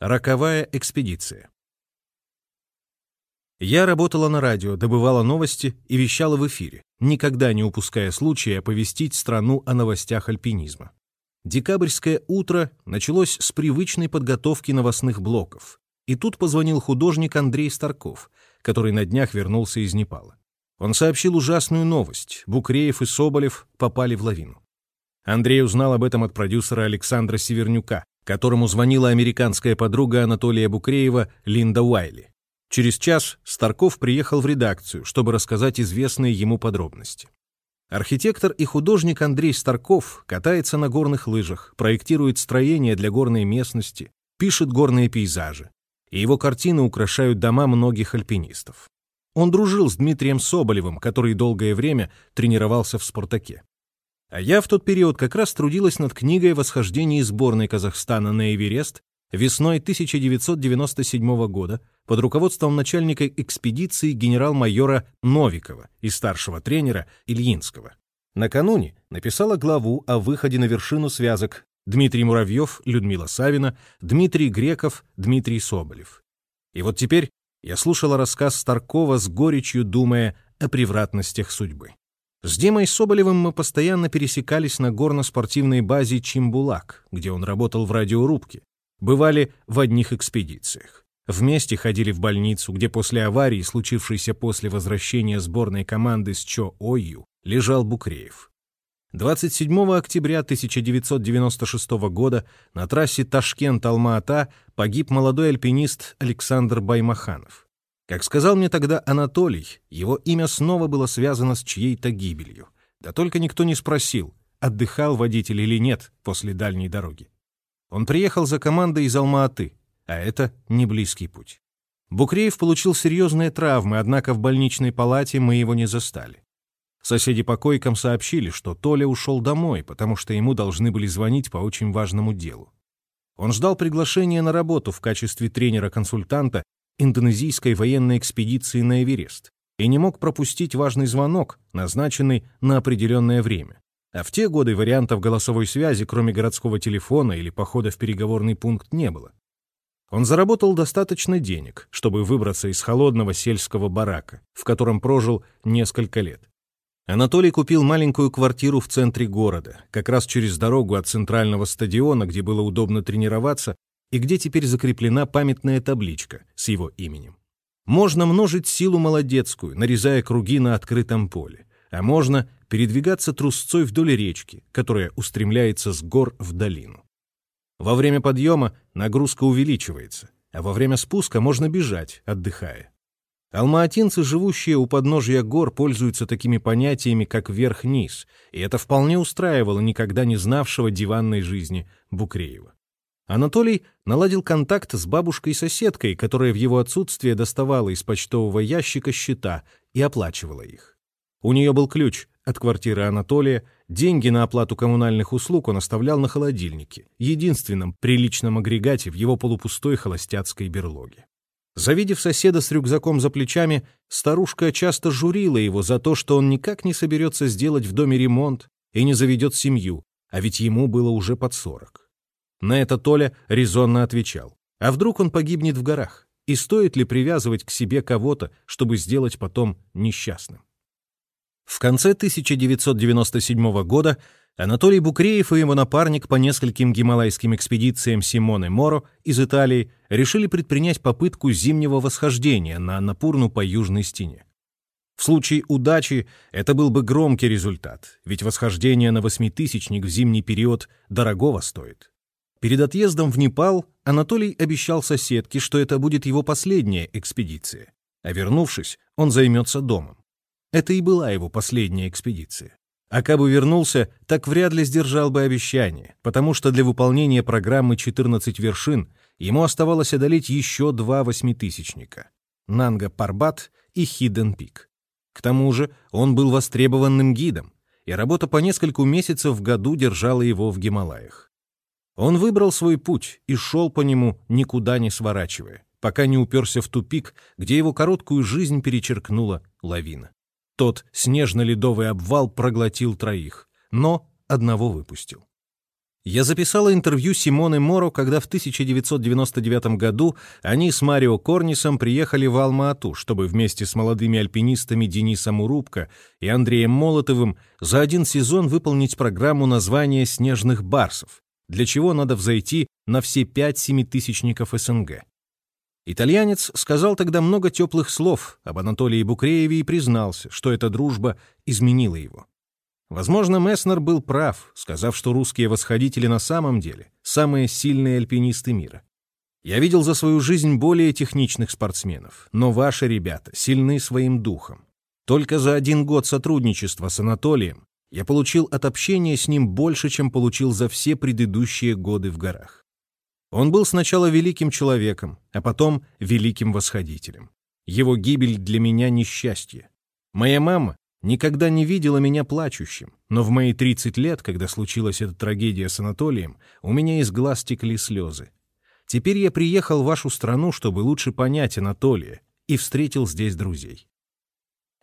Роковая экспедиция. Я работала на радио, добывала новости и вещала в эфире, никогда не упуская случая оповестить страну о новостях альпинизма. Декабрьское утро началось с привычной подготовки новостных блоков. И тут позвонил художник Андрей Старков, который на днях вернулся из Непала. Он сообщил ужасную новость. Букреев и Соболев попали в лавину. Андрей узнал об этом от продюсера Александра Севернюка, которому звонила американская подруга Анатолия Букреева Линда Уайли. Через час Старков приехал в редакцию, чтобы рассказать известные ему подробности. Архитектор и художник Андрей Старков катается на горных лыжах, проектирует строения для горной местности, пишет горные пейзажи. И его картины украшают дома многих альпинистов. Он дружил с Дмитрием Соболевым, который долгое время тренировался в «Спартаке». А я в тот период как раз трудилась над книгой о восхождении сборной Казахстана на Эверест весной 1997 года под руководством начальника экспедиции генерал-майора Новикова и старшего тренера Ильинского. Накануне написала главу о выходе на вершину связок Дмитрий Муравьев, Людмила Савина, Дмитрий Греков, Дмитрий Соболев. И вот теперь я слушала рассказ Старкова с горечью, думая о превратностях судьбы. С Димой Соболевым мы постоянно пересекались на горно-спортивной базе Чимбулак, где он работал в радиорубке. Бывали в одних экспедициях. Вместе ходили в больницу, где после аварии, случившейся после возвращения сборной команды с Чо-Ойю, лежал Букреев. 27 октября 1996 года на трассе Ташкент-Алма-Ата погиб молодой альпинист Александр Баймаханов. Как сказал мне тогда Анатолий, его имя снова было связано с чьей-то гибелью. Да только никто не спросил, отдыхал водитель или нет после дальней дороги. Он приехал за командой из Алма-Аты, а это не близкий путь. Букреев получил серьезные травмы, однако в больничной палате мы его не застали. Соседи по койкам сообщили, что Толя ушел домой, потому что ему должны были звонить по очень важному делу. Он ждал приглашения на работу в качестве тренера-консультанта индонезийской военной экспедиции на Эверест и не мог пропустить важный звонок, назначенный на определенное время. А в те годы вариантов голосовой связи, кроме городского телефона или похода в переговорный пункт, не было. Он заработал достаточно денег, чтобы выбраться из холодного сельского барака, в котором прожил несколько лет. Анатолий купил маленькую квартиру в центре города, как раз через дорогу от центрального стадиона, где было удобно тренироваться, и где теперь закреплена памятная табличка с его именем. Можно множить силу молодецкую, нарезая круги на открытом поле, а можно передвигаться трусцой вдоль речки, которая устремляется с гор в долину. Во время подъема нагрузка увеличивается, а во время спуска можно бежать, отдыхая. Алмаатинцы, живущие у подножья гор, пользуются такими понятиями, как верх-низ, и это вполне устраивало никогда не знавшего диванной жизни Букреева. Анатолий наладил контакт с бабушкой-соседкой, которая в его отсутствие доставала из почтового ящика счета и оплачивала их. У нее был ключ от квартиры Анатолия, деньги на оплату коммунальных услуг он оставлял на холодильнике, единственном приличном агрегате в его полупустой холостяцкой берлоге. Завидев соседа с рюкзаком за плечами, старушка часто журила его за то, что он никак не соберется сделать в доме ремонт и не заведет семью, а ведь ему было уже под сорок. На это Толя резонно отвечал. А вдруг он погибнет в горах? И стоит ли привязывать к себе кого-то, чтобы сделать потом несчастным? В конце 1997 года Анатолий Букреев и его напарник по нескольким гималайским экспедициям Симоне Моро из Италии решили предпринять попытку зимнего восхождения на Анапурну по южной стене. В случае удачи это был бы громкий результат, ведь восхождение на восьмитысячник в зимний период дорогого стоит. Перед отъездом в Непал Анатолий обещал соседке, что это будет его последняя экспедиция, а вернувшись, он займется домом. Это и была его последняя экспедиция. А кабы вернулся, так вряд ли сдержал бы обещание, потому что для выполнения программы «14 вершин» ему оставалось одолеть еще два восьмитысячника — Нанга Парбат и Хидден Пик. К тому же он был востребованным гидом, и работа по нескольку месяцев в году держала его в Гималаях. Он выбрал свой путь и шел по нему, никуда не сворачивая, пока не уперся в тупик, где его короткую жизнь перечеркнула лавина. Тот снежно-ледовый обвал проглотил троих, но одного выпустил. Я записала интервью Симоны Моро, когда в 1999 году они с Марио Корнисом приехали в Алма-Ату, чтобы вместе с молодыми альпинистами Денисом Урубко и Андреем Молотовым за один сезон выполнить программу названия «Снежных барсов», для чего надо взойти на все пять семитысячников СНГ. Итальянец сказал тогда много теплых слов об Анатолии Букрееве и признался, что эта дружба изменила его. Возможно, Месснер был прав, сказав, что русские восходители на самом деле самые сильные альпинисты мира. Я видел за свою жизнь более техничных спортсменов, но ваши ребята сильны своим духом. Только за один год сотрудничества с Анатолием я получил от общения с ним больше, чем получил за все предыдущие годы в горах. Он был сначала великим человеком, а потом великим восходителем. Его гибель для меня несчастье. Моя мама никогда не видела меня плачущим, но в мои 30 лет, когда случилась эта трагедия с Анатолием, у меня из глаз текли слезы. Теперь я приехал в вашу страну, чтобы лучше понять Анатолия, и встретил здесь друзей.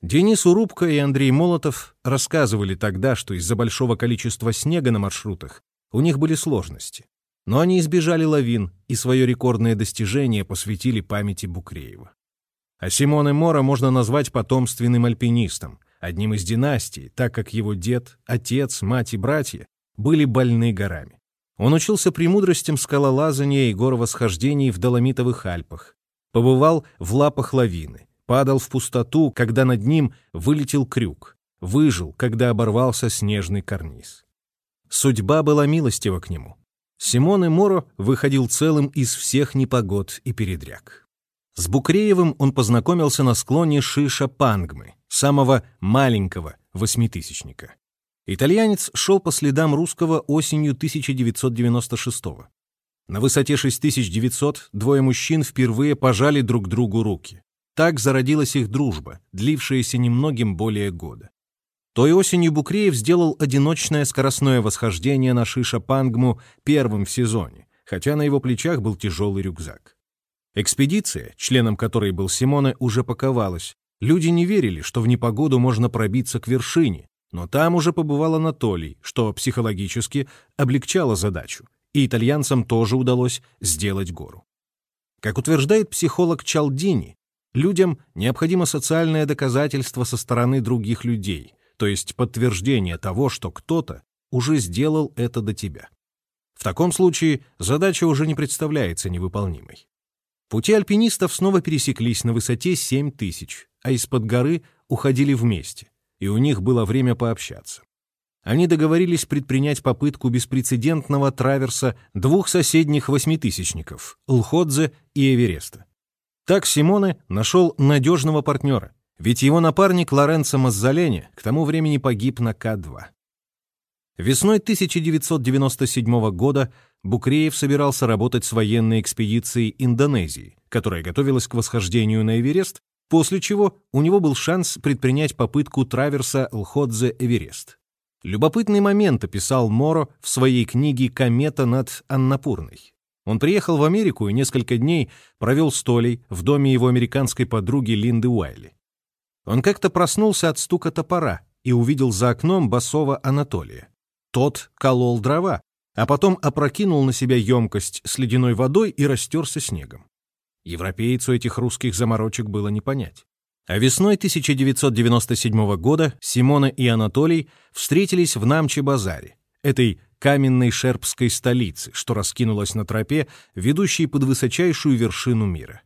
Денис Урубко и Андрей Молотов рассказывали тогда, что из-за большого количества снега на маршрутах у них были сложности. Но они избежали лавин и свое рекордное достижение посвятили памяти Букреева. А Симоне Мора можно назвать потомственным альпинистом, одним из династий, так как его дед, отец, мать и братья были больны горами. Он учился премудростям скалолазания и горовосхождений в Доломитовых Альпах, побывал в лапах лавины, падал в пустоту, когда над ним вылетел крюк, выжил, когда оборвался снежный карниз. Судьба была милостива к нему. Симон и Моро выходил целым из всех непогод и передряг. С Букреевым он познакомился на склоне Шиша Пангмы, самого маленького восьмитысячника. Итальянец шел по следам русского осенью 1996 -го. На высоте 6900 двое мужчин впервые пожали друг другу руки. Так зародилась их дружба, длившаяся немногим более года. Той осенью Букреев сделал одиночное скоростное восхождение на Шиша-Пангму первым в сезоне, хотя на его плечах был тяжелый рюкзак. Экспедиция, членом которой был Симоне, уже паковалась, Люди не верили, что в непогоду можно пробиться к вершине, но там уже побывал Анатолий, что психологически облегчало задачу, и итальянцам тоже удалось сделать гору. Как утверждает психолог Чалдини, людям необходимо социальное доказательство со стороны других людей, то есть подтверждение того, что кто-то уже сделал это до тебя. В таком случае задача уже не представляется невыполнимой. Пути альпинистов снова пересеклись на высоте 7 тысяч, а из-под горы уходили вместе, и у них было время пообщаться. Они договорились предпринять попытку беспрецедентного траверса двух соседних восьмитысячников — Лходзе и Эвереста. Так Симоне нашел надежного партнера, ведь его напарник Лоренцо Маззалени к тому времени погиб на К-2. Весной 1997 года Букреев собирался работать с военной экспедицией Индонезии, которая готовилась к восхождению на Эверест после чего у него был шанс предпринять попытку траверса Лходзе-Эверест. Любопытный момент описал Моро в своей книге «Комета над Аннапурной». Он приехал в Америку и несколько дней провел с Толей в доме его американской подруги Линды Уайли. Он как-то проснулся от стука топора и увидел за окном басова Анатолия. Тот колол дрова, а потом опрокинул на себя емкость с ледяной водой и растерся снегом. Европейцу этих русских заморочек было не понять. А весной 1997 года Симона и Анатолий встретились в Намче-базаре, этой каменной шерпской столице, что раскинулась на тропе, ведущей под высочайшую вершину мира.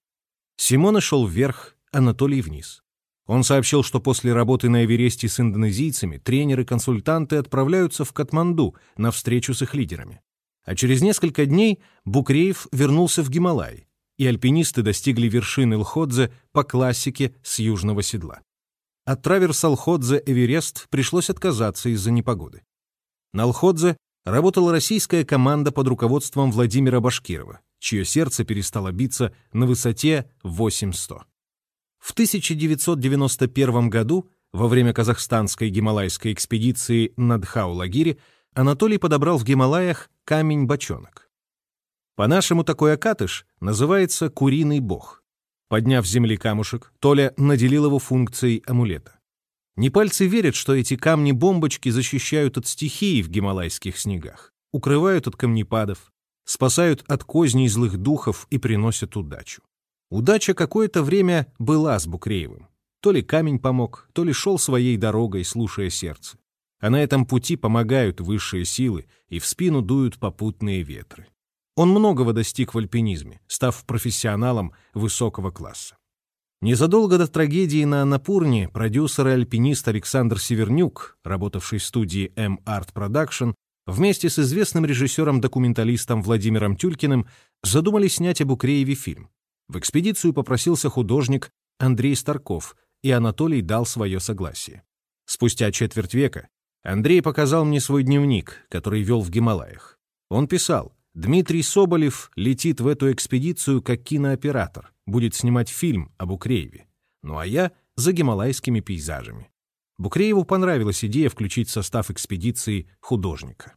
Симона шел вверх, Анатолий вниз. Он сообщил, что после работы на Эвересте с индонезийцами тренеры-консультанты отправляются в Катманду на встречу с их лидерами. А через несколько дней Букреев вернулся в Гималай, и альпинисты достигли вершины Лходзе по классике с южного седла. От траверса Лходзе-Эверест пришлось отказаться из-за непогоды. На Лходзе работала российская команда под руководством Владимира Башкирова, чье сердце перестало биться на высоте 8100. В 1991 году, во время казахстанской гималайской экспедиции на Дхау-Лагире, Анатолий подобрал в Гималаях камень-бочонок. По-нашему такой окатыш называется куриный бог. Подняв с земли камушек, Толя наделил его функцией амулета. Непальцы верят, что эти камни-бомбочки защищают от стихии в гималайских снегах. укрывают от камнепадов, спасают от козней злых духов и приносят удачу. Удача какое-то время была с Букреевым. То ли камень помог, то ли шел своей дорогой, слушая сердце. А на этом пути помогают высшие силы, и в спину дуют попутные ветры. Он многого достиг в альпинизме, став профессионалом высокого класса. Незадолго до трагедии на Анапурне продюсер и альпинист Александр Севернюк, работавший в студии M-Art Production, вместе с известным режиссером-документалистом Владимиром Тюлькиным задумали снять об Укрееве фильм. В экспедицию попросился художник Андрей Старков, и Анатолий дал свое согласие. Спустя четверть века Андрей показал мне свой дневник, который вел в Гималаях. Он писал, Дмитрий Соболев летит в эту экспедицию как кинооператор, будет снимать фильм об Укрееве. Ну а я — за гималайскими пейзажами. Букрееву понравилась идея включить в состав экспедиции художника.